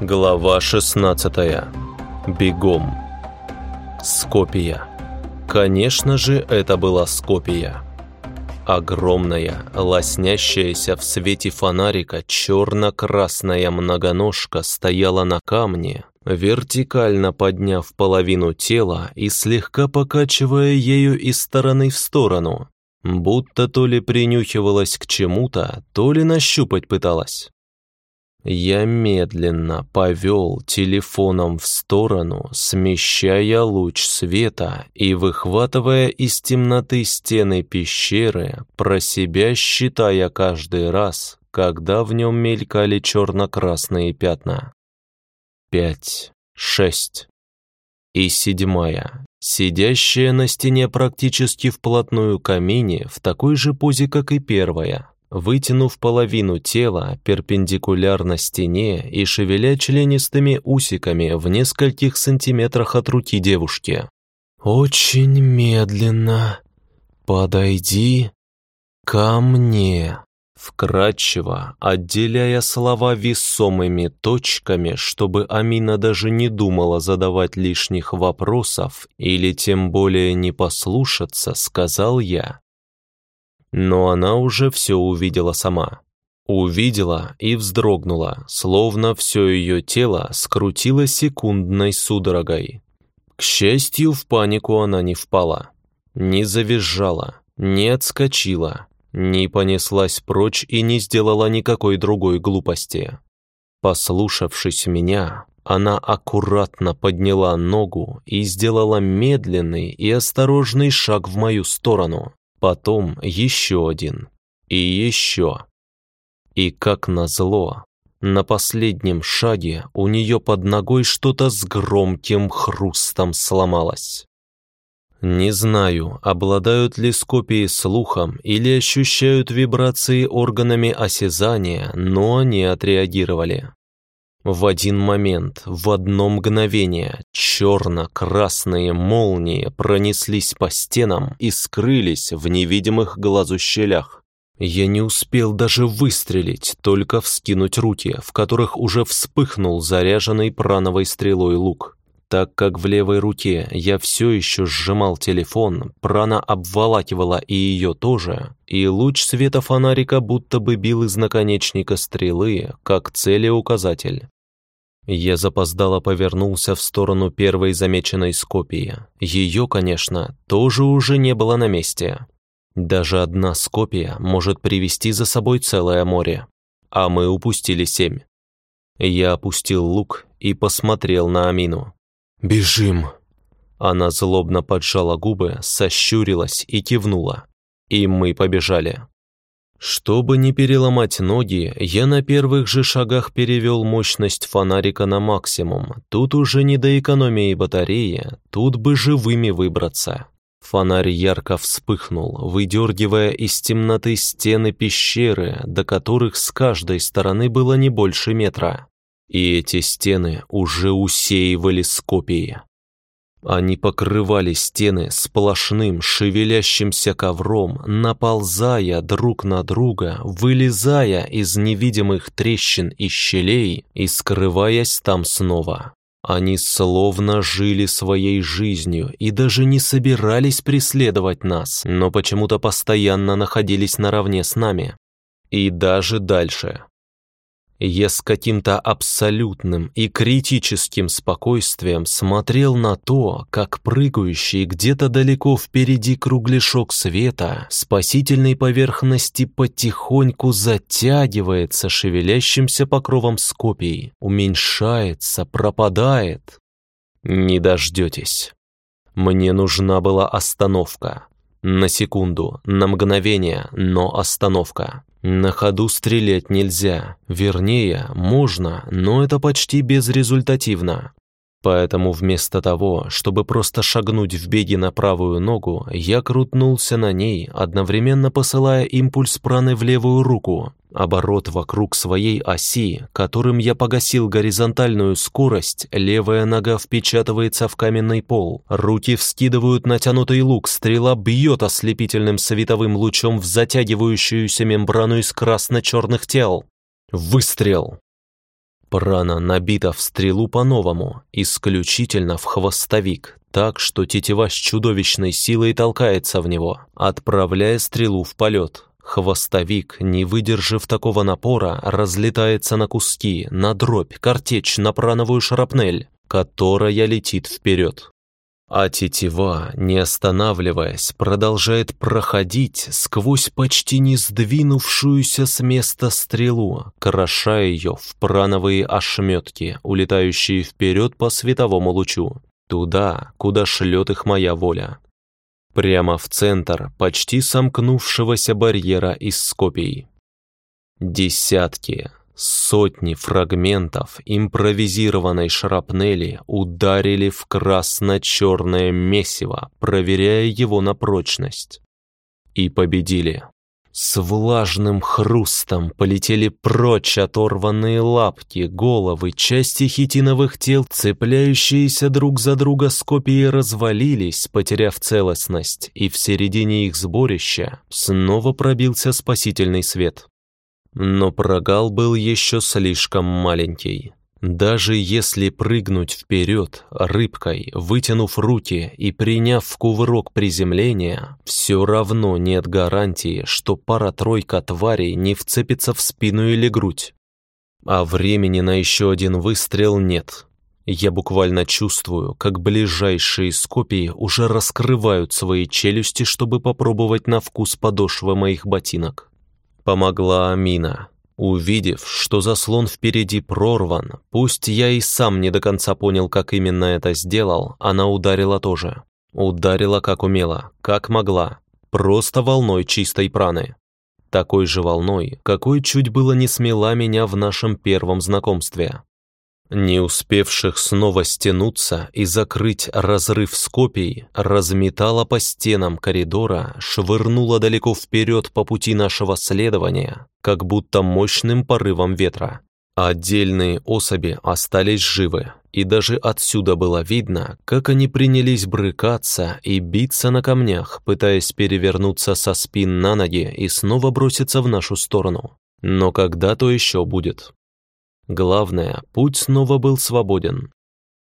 Глава 16. Бегом. Скопия. Конечно же, это была Скопия. Огромная, лоснящаяся в свете фонарика черно-красная многоножка стояла на камне, вертикально подняв половину тела и слегка покачивая ею из стороны в сторону, будто то ли принюхивалась к чему-то, то ли нащупать пыталась. Я медленно повел телефоном в сторону, смещая луч света и выхватывая из темноты стены пещеры, про себя считая каждый раз, когда в нем мелькали черно-красные пятна. Пять, шесть. И седьмая, сидящая на стене практически вплотную к камине в такой же позе, как и первая, вытянув половину тела перпендикулярно стене и шевеля членистыми усиками в нескольких сантиметрах от руки девушки. «Очень медленно подойди ко мне», вкратчиво, отделяя слова весомыми точками, чтобы Амина даже не думала задавать лишних вопросов или тем более не послушаться, сказал я. Но она уже все увидела сама. Увидела и вздрогнула, словно все ее тело скрутило секундной судорогой. К счастью, в панику она не впала. Не завизжала, не отскочила, не понеслась прочь и не сделала никакой другой глупости. Послушавшись меня, она аккуратно подняла ногу и сделала медленный и осторожный шаг в мою сторону потом еще один и еще. И как назло, на последнем шаге у нее под ногой что-то с громким хрустом сломалось. Не знаю, обладают ли скопии слухом или ощущают вибрации органами осязания, но они отреагировали. В один момент, в одно мгновение, черно-красные молнии пронеслись по стенам и скрылись в невидимых глазу щелях. Я не успел даже выстрелить, только вскинуть руки, в которых уже вспыхнул заряженный прановой стрелой лук. Так как в левой руке я все еще сжимал телефон, прана обволакивала и ее тоже, и луч света фонарика будто бы бил из наконечника стрелы, как целеуказатель. Я запоздало повернулся в сторону первой замеченной скопии. Ее, конечно, тоже уже не было на месте. Даже одна скопия может привести за собой целое море. А мы упустили семь. Я опустил лук и посмотрел на Амину. «Бежим!» Она злобно поджала губы, сощурилась и кивнула. И мы побежали. Чтобы не переломать ноги, я на первых же шагах перевел мощность фонарика на максимум. Тут уже не до экономии батареи, тут бы живыми выбраться. Фонарь ярко вспыхнул, выдергивая из темноты стены пещеры, до которых с каждой стороны было не больше метра. И эти стены уже усеивали скопии. Они покрывали стены сплошным шевелящимся ковром, наползая друг на друга, вылезая из невидимых трещин и щелей и скрываясь там снова. Они словно жили своей жизнью и даже не собирались преследовать нас, но почему-то постоянно находились наравне с нами. И даже дальше, я с каким-то абсолютным и критическим спокойствием смотрел на то, как прыгающий где-то далеко впереди кругляшок света спасительной поверхности потихоньку затягивается шевелящимся покровом скопий, уменьшается, пропадает. Не дождетесь. Мне нужна была остановка. На секунду, на мгновение, но остановка. На ходу стрелять нельзя, вернее, можно, но это почти безрезультативно. Поэтому вместо того, чтобы просто шагнуть в беге на правую ногу, я крутнулся на ней, одновременно посылая импульс праны в левую руку. Оборот вокруг своей оси, которым я погасил горизонтальную скорость, левая нога впечатывается в каменный пол. Руки вскидывают натянутый лук, стрела бьет ослепительным световым лучом в затягивающуюся мембрану из красно-черных тел. Выстрел! Прана набита в стрелу по-новому, исключительно в хвостовик, так что тетива с чудовищной силой толкается в него, отправляя стрелу в полет. Хвостовик, не выдержав такого напора, разлетается на куски, на дробь, картечь, на прановую шарапнель, которая летит вперед. А тетива, не останавливаясь, продолжает проходить сквозь почти не сдвинувшуюся с места стрелу, крошая ее в прановые ошметки, улетающие вперед по световому лучу, туда, куда шлет их моя воля. Прямо в центр почти сомкнувшегося барьера из скопий. Десятки, Сотни фрагментов импровизированной шрапнели ударили в красно-черное месиво, проверяя его на прочность. И победили. С влажным хрустом полетели прочь оторванные лапки, головы, части хитиновых тел, цепляющиеся друг за друга скопии развалились, потеряв целостность, и в середине их сборища снова пробился спасительный свет. Но прогал был еще слишком маленький. Даже если прыгнуть вперед рыбкой, вытянув руки и приняв в кувырок приземления, все равно нет гарантии, что пара-тройка тварей не вцепится в спину или грудь. А времени на еще один выстрел нет. Я буквально чувствую, как ближайшие скопии уже раскрывают свои челюсти, чтобы попробовать на вкус подошвы моих ботинок. Помогла Амина. Увидев, что заслон впереди прорван, пусть я и сам не до конца понял, как именно это сделал, она ударила тоже. Ударила как умела, как могла, просто волной чистой праны. Такой же волной, какой чуть было не смела меня в нашем первом знакомстве не успевших снова стянуться и закрыть разрыв с разметала по стенам коридора, швырнула далеко вперед по пути нашего следования, как будто мощным порывом ветра. Отдельные особи остались живы, и даже отсюда было видно, как они принялись брыкаться и биться на камнях, пытаясь перевернуться со спин на ноги и снова броситься в нашу сторону. Но когда то еще будет? Главное, путь снова был свободен.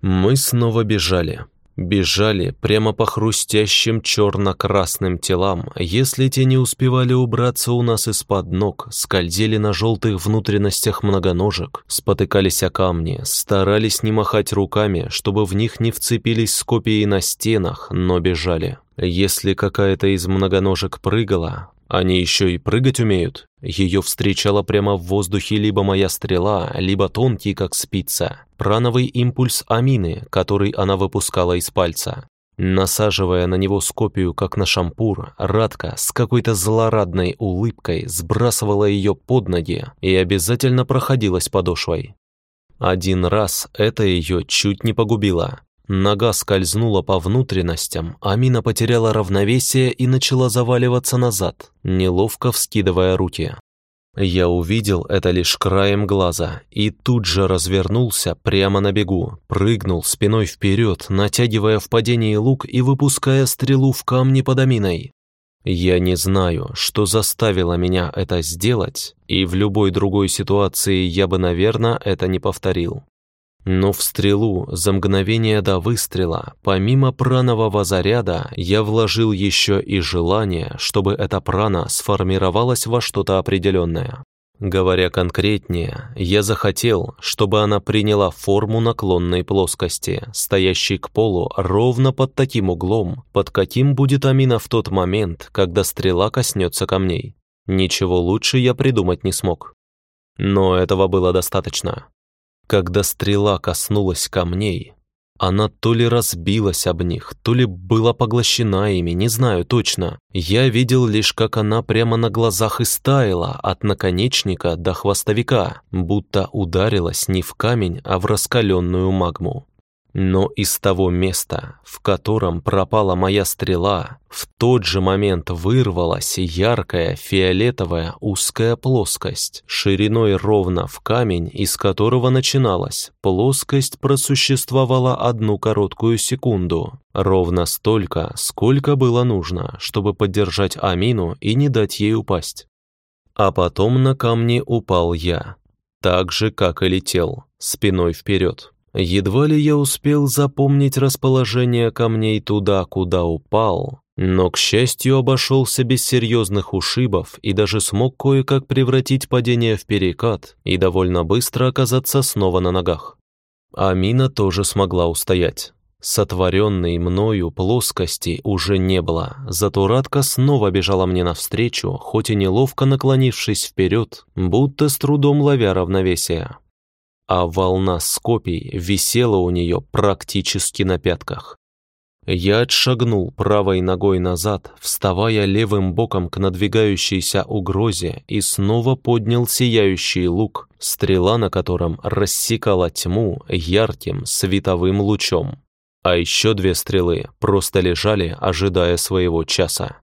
Мы снова бежали. Бежали прямо по хрустящим черно-красным телам, если те не успевали убраться у нас из-под ног, скользили на желтых внутренностях многоножек, спотыкались о камни, старались не махать руками, чтобы в них не вцепились скопии на стенах, но бежали. Если какая-то из многоножек прыгала, они еще и прыгать умеют. Ее встречала прямо в воздухе либо моя стрела, либо тонкий, как спица, прановый импульс амины, который она выпускала из пальца. Насаживая на него скопию, как на шампур, Радка с какой-то злорадной улыбкой сбрасывала ее под ноги и обязательно проходилась подошвой. Один раз это ее чуть не погубило. Нога скользнула по внутренностям, Амина потеряла равновесие и начала заваливаться назад, неловко вскидывая руки. Я увидел это лишь краем глаза и тут же развернулся прямо на бегу, прыгнул спиной вперед, натягивая в падении лук и выпуская стрелу в камни под Аминой. Я не знаю, что заставило меня это сделать, и в любой другой ситуации я бы, наверное, это не повторил. Но в стрелу за мгновение до выстрела, помимо пранового заряда, я вложил еще и желание, чтобы эта прана сформировалась во что-то определенное. Говоря конкретнее, я захотел, чтобы она приняла форму наклонной плоскости, стоящей к полу ровно под таким углом, под каким будет Амина в тот момент, когда стрела коснется камней. Ничего лучше я придумать не смог. Но этого было достаточно. Когда стрела коснулась камней, она то ли разбилась об них, то ли была поглощена ими, не знаю точно. Я видел лишь, как она прямо на глазах истаяла от наконечника до хвостовика, будто ударилась не в камень, а в раскаленную магму. Но из того места, в котором пропала моя стрела, в тот же момент вырвалась яркая фиолетовая узкая плоскость, шириной ровно в камень, из которого начиналась. Плоскость просуществовала одну короткую секунду, ровно столько, сколько было нужно, чтобы поддержать Амину и не дать ей упасть. А потом на камни упал я. Так же, как и летел, спиной вперед. Едва ли я успел запомнить расположение камней туда, куда упал, но, к счастью, обошелся без серьезных ушибов и даже смог кое-как превратить падение в перекат и довольно быстро оказаться снова на ногах. Амина тоже смогла устоять. Сотворенной мною плоскости уже не было, зато Радка снова бежала мне навстречу, хоть и неловко наклонившись вперед, будто с трудом ловя равновесие а волна скопий висела у нее практически на пятках. Я отшагнул правой ногой назад, вставая левым боком к надвигающейся угрозе и снова поднял сияющий лук, стрела на котором рассекала тьму ярким световым лучом. А еще две стрелы просто лежали, ожидая своего часа.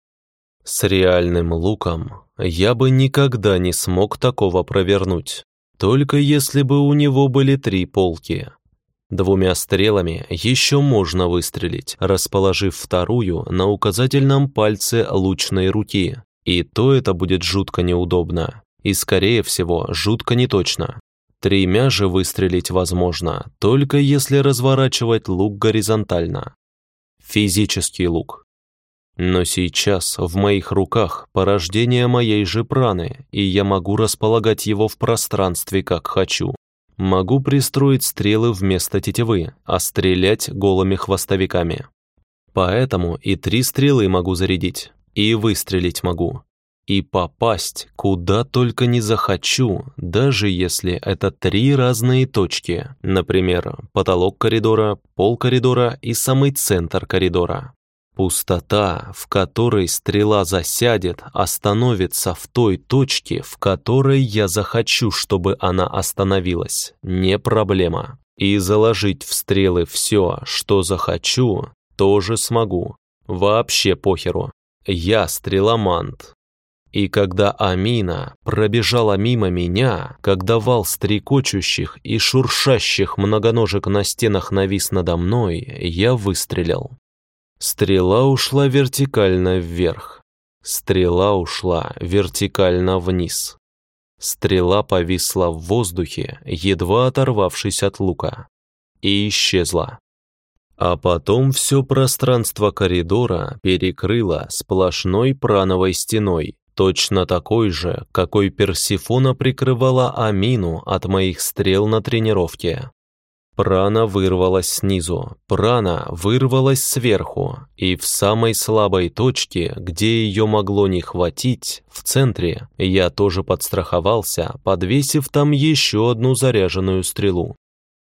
С реальным луком я бы никогда не смог такого провернуть. Только если бы у него были три полки. Двумя стрелами еще можно выстрелить, расположив вторую на указательном пальце лучной руки. И то это будет жутко неудобно. И, скорее всего, жутко неточно. Тремя же выстрелить возможно, только если разворачивать лук горизонтально. Физический лук. Но сейчас в моих руках порождение моей же праны, и я могу располагать его в пространстве, как хочу. Могу пристроить стрелы вместо тетивы, а стрелять голыми хвостовиками. Поэтому и три стрелы могу зарядить, и выстрелить могу. И попасть куда только не захочу, даже если это три разные точки, например, потолок коридора, пол коридора и самый центр коридора. Пустота, в которой стрела засядет, остановится в той точке, в которой я захочу, чтобы она остановилась. Не проблема. И заложить в стрелы все, что захочу, тоже смогу. Вообще похеру. Я стреломант. И когда Амина пробежала мимо меня, когда вал стрекочущих и шуршащих многоножек на стенах навис надо мной, я выстрелил. Стрела ушла вертикально вверх. Стрела ушла вертикально вниз. Стрела повисла в воздухе, едва оторвавшись от лука, и исчезла. А потом все пространство коридора перекрыло сплошной прановой стеной, точно такой же, какой Персифона прикрывала Амину от моих стрел на тренировке. Прана вырвалась снизу, прана вырвалась сверху, и в самой слабой точке, где ее могло не хватить, в центре, я тоже подстраховался, подвесив там еще одну заряженную стрелу.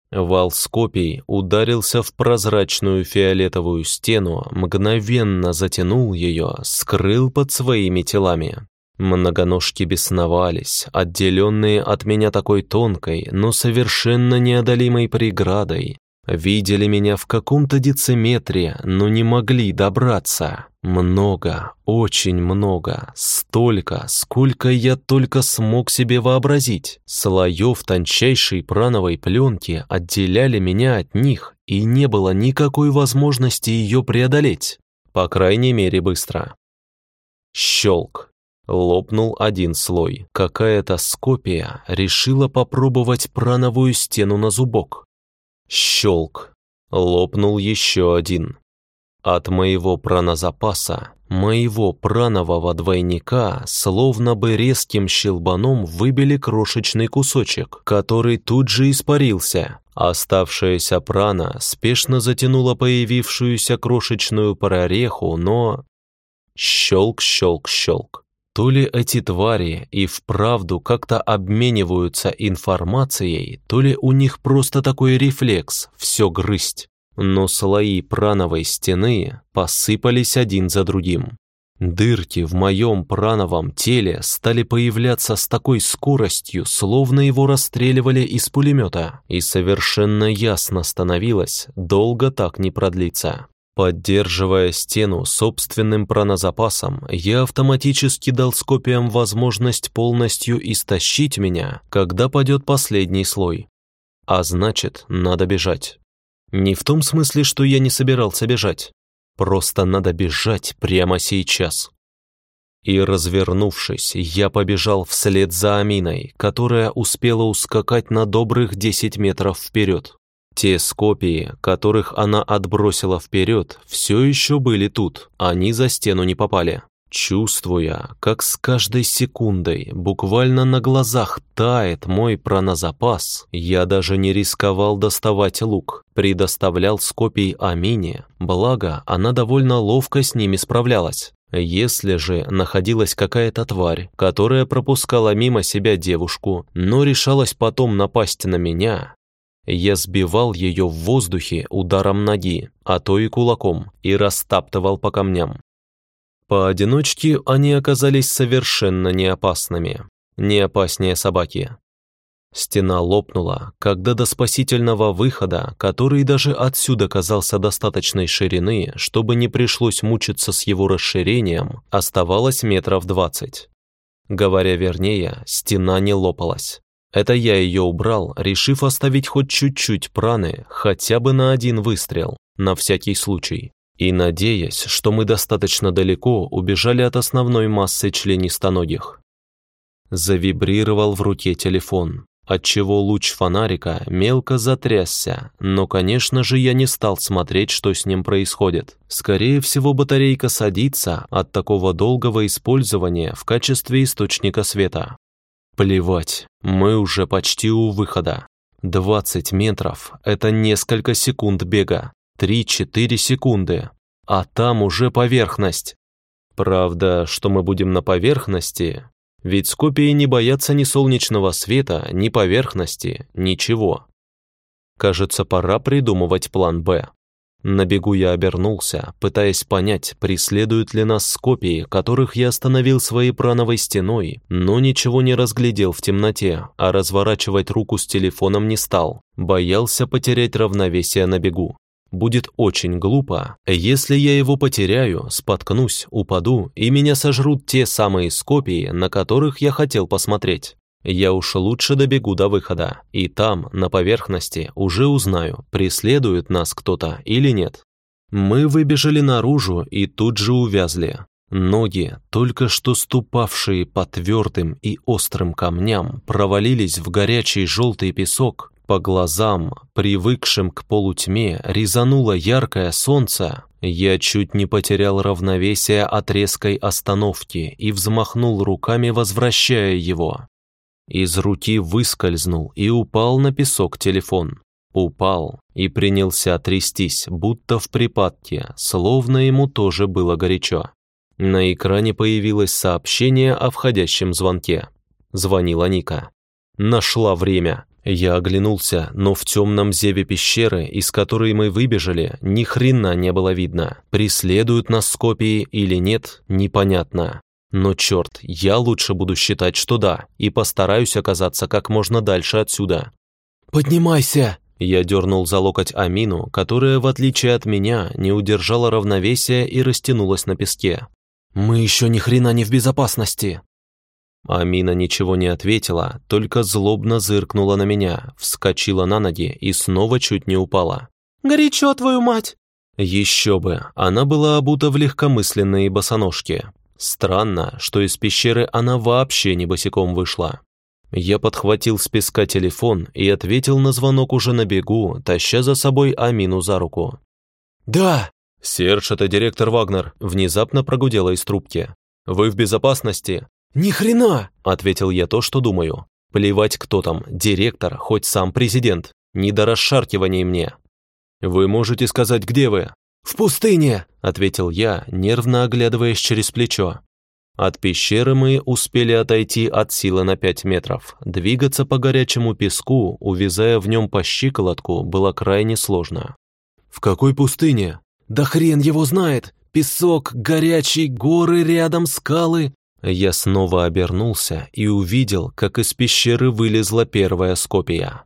Вал скопий ударился в прозрачную фиолетовую стену, мгновенно затянул ее, скрыл под своими телами. Многоножки бесновались, отделенные от меня такой тонкой, но совершенно неодолимой преградой. Видели меня в каком-то дециметре, но не могли добраться. Много, очень много, столько, сколько я только смог себе вообразить. Слоев тончайшей прановой пленки отделяли меня от них, и не было никакой возможности ее преодолеть. По крайней мере, быстро. Щелк. Лопнул один слой. Какая-то скопия решила попробовать прановую стену на зубок. Щелк. Лопнул еще один. От моего пранозапаса, моего пранового двойника, словно бы резким щелбаном выбили крошечный кусочек, который тут же испарился. Оставшаяся прана спешно затянула появившуюся крошечную прореху, но... Щелк-щелк-щелк. То ли эти твари и вправду как-то обмениваются информацией, то ли у них просто такой рефлекс все грызть. Но слои прановой стены посыпались один за другим. Дырки в моем прановом теле стали появляться с такой скоростью, словно его расстреливали из пулемета, и совершенно ясно становилось, долго так не продлится. Поддерживая стену собственным пронозапасом, я автоматически дал скопиям возможность полностью истощить меня, когда падет последний слой. А значит, надо бежать. Не в том смысле, что я не собирался бежать. Просто надо бежать прямо сейчас. И, развернувшись, я побежал вслед за Аминой, которая успела ускакать на добрых 10 метров вперед. Те скопии, которых она отбросила вперед, все еще были тут, они за стену не попали. Чувствуя, как с каждой секундой буквально на глазах тает мой пронозапас, я даже не рисковал доставать лук, предоставлял скопий Амине, благо она довольно ловко с ними справлялась. Если же находилась какая-то тварь, которая пропускала мимо себя девушку, но решалась потом напасть на меня, я сбивал ее в воздухе ударом ноги, а то и кулаком, и растаптывал по камням. Поодиночке они оказались совершенно неопасными, не опаснее собаки. Стена лопнула, когда до спасительного выхода, который даже отсюда казался достаточной ширины, чтобы не пришлось мучиться с его расширением, оставалось метров двадцать. Говоря вернее, стена не лопалась. Это я ее убрал, решив оставить хоть чуть-чуть праны, хотя бы на один выстрел, на всякий случай. И надеясь, что мы достаточно далеко убежали от основной массы членистоногих. Завибрировал в руке телефон, отчего луч фонарика мелко затрясся, но, конечно же, я не стал смотреть, что с ним происходит. Скорее всего, батарейка садится от такого долгого использования в качестве источника света. Плевать, мы уже почти у выхода. 20 метров – это несколько секунд бега. 3-4 секунды. А там уже поверхность. Правда, что мы будем на поверхности, ведь Скопии не боятся ни солнечного света, ни поверхности, ничего. Кажется, пора придумывать план «Б». На бегу я обернулся, пытаясь понять, преследуют ли нас скопии, которых я остановил своей прановой стеной, но ничего не разглядел в темноте, а разворачивать руку с телефоном не стал, боялся потерять равновесие на бегу. Будет очень глупо, если я его потеряю, споткнусь, упаду, и меня сожрут те самые скопии, на которых я хотел посмотреть. Я уж лучше добегу до выхода, и там, на поверхности, уже узнаю, преследует нас кто-то или нет. Мы выбежали наружу и тут же увязли. Ноги, только что ступавшие по твердым и острым камням, провалились в горячий желтый песок. По глазам, привыкшим к полутьме, резануло яркое солнце. Я чуть не потерял равновесие от резкой остановки и взмахнул руками, возвращая его. Из руки выскользнул и упал на песок телефон. Упал и принялся трястись, будто в припадке, словно ему тоже было горячо. На экране появилось сообщение о входящем звонке. Звонила Ника. Нашла время. Я оглянулся, но в темном зеве пещеры, из которой мы выбежали, ни хрена не было видно. Преследуют нас Скопии или нет, непонятно. Но черт, я лучше буду считать, что да, и постараюсь оказаться как можно дальше отсюда. «Поднимайся!» Я дернул за локоть Амину, которая, в отличие от меня, не удержала равновесия и растянулась на песке. «Мы еще ни хрена не в безопасности!» Амина ничего не ответила, только злобно зыркнула на меня, вскочила на ноги и снова чуть не упала. «Горячо, твою мать!» Еще бы, она была обута в легкомысленные босоножки. Странно, что из пещеры она вообще не босиком вышла. Я подхватил с песка телефон и ответил на звонок уже на бегу, таща за собой Амину за руку. «Да!» «Серж, это директор Вагнер», внезапно прогудела из трубки. «Вы в безопасности?» «Ни хрена!» Ответил я то, что думаю. Плевать, кто там, директор, хоть сам президент. Не до расшаркиваний мне. «Вы можете сказать, где вы?» «В пустыне!» — ответил я, нервно оглядываясь через плечо. От пещеры мы успели отойти от силы на пять метров. Двигаться по горячему песку, увязая в нем по щиколотку, было крайне сложно. «В какой пустыне?» «Да хрен его знает! Песок, горячий, горы рядом, скалы!» Я снова обернулся и увидел, как из пещеры вылезла первая скопия.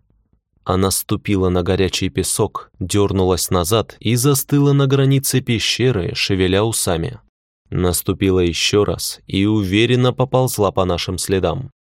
Она ступила на горячий песок, дернулась назад и застыла на границе пещеры, шевеля усами. Наступила еще раз и уверенно поползла по нашим следам.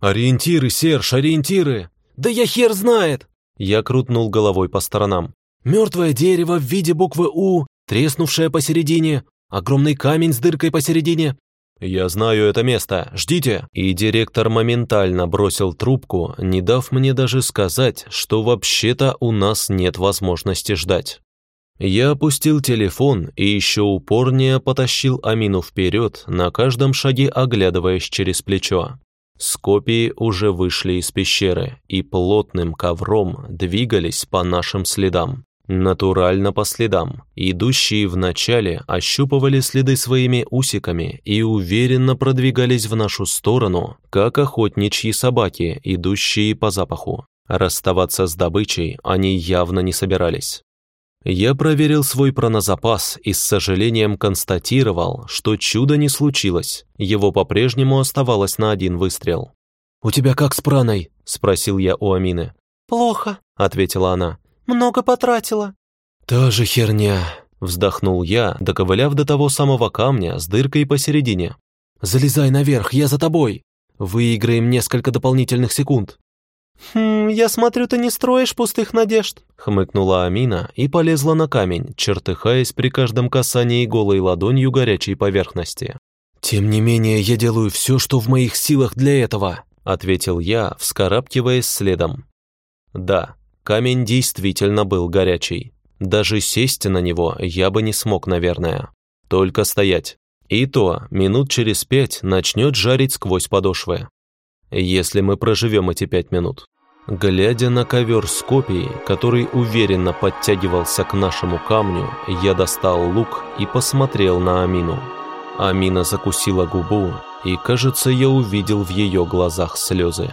«Ориентиры, Серж, ориентиры!» «Да я хер знает!» Я крутнул головой по сторонам. «Мертвое дерево в виде буквы «У», треснувшее посередине, огромный камень с дыркой посередине. «Я знаю это место, ждите!» И директор моментально бросил трубку, не дав мне даже сказать, что вообще-то у нас нет возможности ждать. Я опустил телефон и еще упорнее потащил Амину вперед, на каждом шаге оглядываясь через плечо. Скопии уже вышли из пещеры и плотным ковром двигались по нашим следам. Натурально по следам. Идущие вначале ощупывали следы своими усиками и уверенно продвигались в нашу сторону, как охотничьи собаки, идущие по запаху. Расставаться с добычей они явно не собирались. Я проверил свой пронозапас и с сожалением констатировал, что чудо не случилось, его по-прежнему оставалось на один выстрел. «У тебя как с праной?» – спросил я у Амины. «Плохо», – ответила она. «Много потратила». «Та же херня», – вздохнул я, доковыляв до того самого камня с дыркой посередине. «Залезай наверх, я за тобой. Выиграем несколько дополнительных секунд». «Хм, я смотрю, ты не строишь пустых надежд», — хмыкнула Амина и полезла на камень, чертыхаясь при каждом касании голой ладонью горячей поверхности. «Тем не менее, я делаю все, что в моих силах для этого», — ответил я, вскарабкиваясь следом. Да, камень действительно был горячий. Даже сесть на него я бы не смог, наверное. Только стоять. И то, минут через пять начнет жарить сквозь подошвы если мы проживем эти пять минут. Глядя на ковер с копией, который уверенно подтягивался к нашему камню, я достал лук и посмотрел на Амину. Амина закусила губу, и, кажется, я увидел в ее глазах слезы.